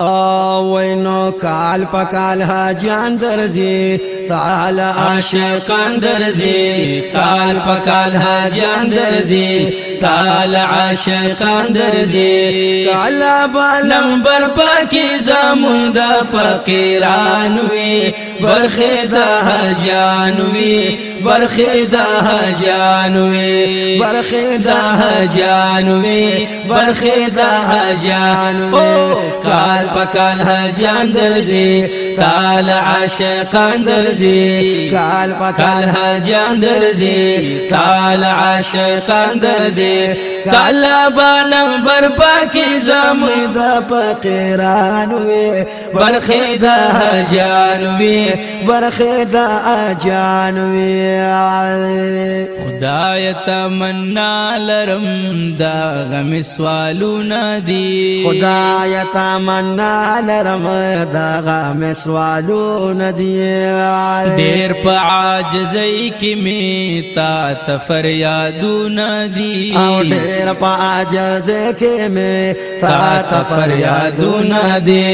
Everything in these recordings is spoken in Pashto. Uh, ah, when I کال په کال حاجیان درځي تعالی عاشقان درځي کال په کال حاجیان درځي تعالی عاشقان درځي کالا بالم بر پاکي زمون د فقیران وي برخه د حاجیان وي برخه د حاجیان وي برخه د حاجیان وي برخه د حاجیان کال په کال حاجیان ګرځي کال عاشقان درځي کال پکال حجان درځي کال عاشقان درځي کال بنم بر پاکي زمو د فقيران وي برخه د حجان وي برخه د اجان وي خدای تمنا لرم دا غم سوالو ندي خدای تمنا لرم دا غم سوالو سوالو ندی دیر په عاجزۍ کې می تا تفریادو ندی او ډیر په عاجزۍ کې می تا تفریادو ندی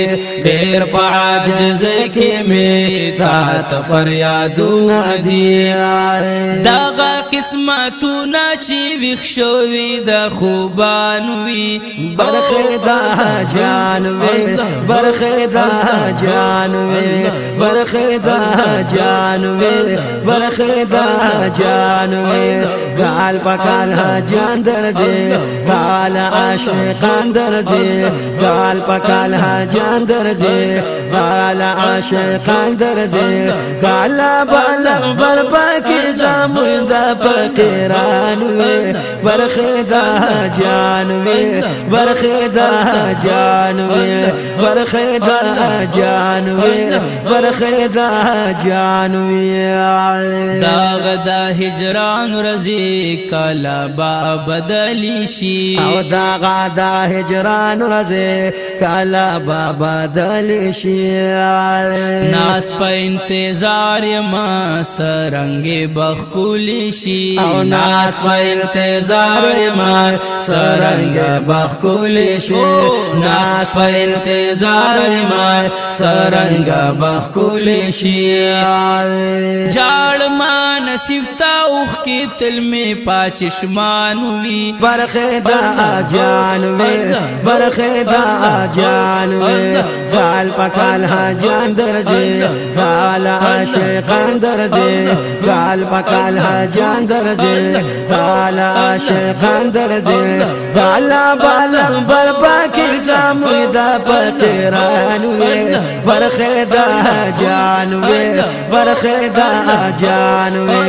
ډیر په عاجزۍ کې می تا تفریادو ندی دغه قسمتونه چې وښوي د خوبانو وي برخه دا جان وي برخه دا جان جانوي برخدا جانوي برخدا جانوي قال بقال هجان درزي قال عاشقان درزي قال بقال هجان درزي قال عاشقان درزي قال بالا برباكي زمون دا فقيران وي برخدا جانوي برخدا جانوي برخدا جانوي وي برخې دا جانوي دا دا هجران رزي کلا با بدلی شي او دا غا دا هجران رزي کلا با بدلی شي ناس په انتظار ما سرنګ بخکولی شي او ناس په انتظار ما سرنګ بخکولی شي ناس په انتظار ما سرنګ بخکولی شي جاړ مانس سیفتا اوخ کی تل می پاچشمانو وی برخه دا جانوی برخه دا جانوی کال پکال حاجان درځي کال عاشقان درځي کال پکال حاجان درځي کال عاشقان درځي بالا بالا بر پاکي زموږ د پترانو برخه دا جانوي برخه دا جانوي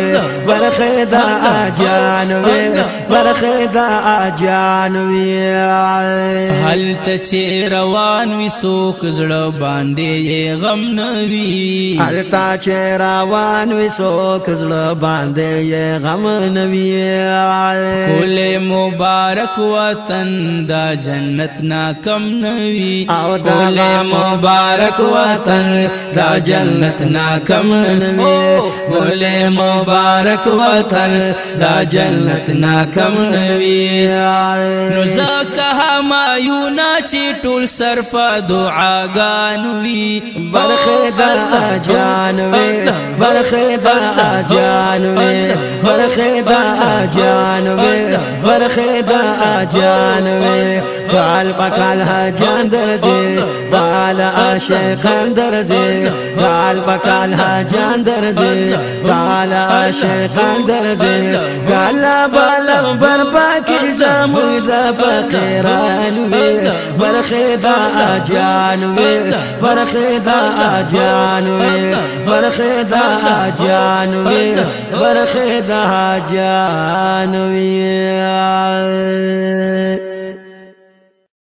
برخه دا جانوي برخه دا جانوي الته چې روان وي سوک زړه باندې غم نوي الته چې روان وي سوک زړه باندې غم نوي کول مبارک وطن دا جنت نا کم نوي او دا مبارک وطن دا جنت نا کم نوي کول مبارک وطن دا جنت نا کم نوي نو زکه ما یو گنا چې ټول صرف دعاګان وي برخه د اجان وي برخه د اجان وي برخه د اجان وي برخه د اجان وي قال بقال هجان درځي قال عاشقان درځي قال بقال هجان درځي قال عاشقان درځي قال بلم بر پاکي زموږ د فقيران وي وي برخه دا اجان وي برخه دا اجان وي برخه دا اجان وي برخه دا اجان وي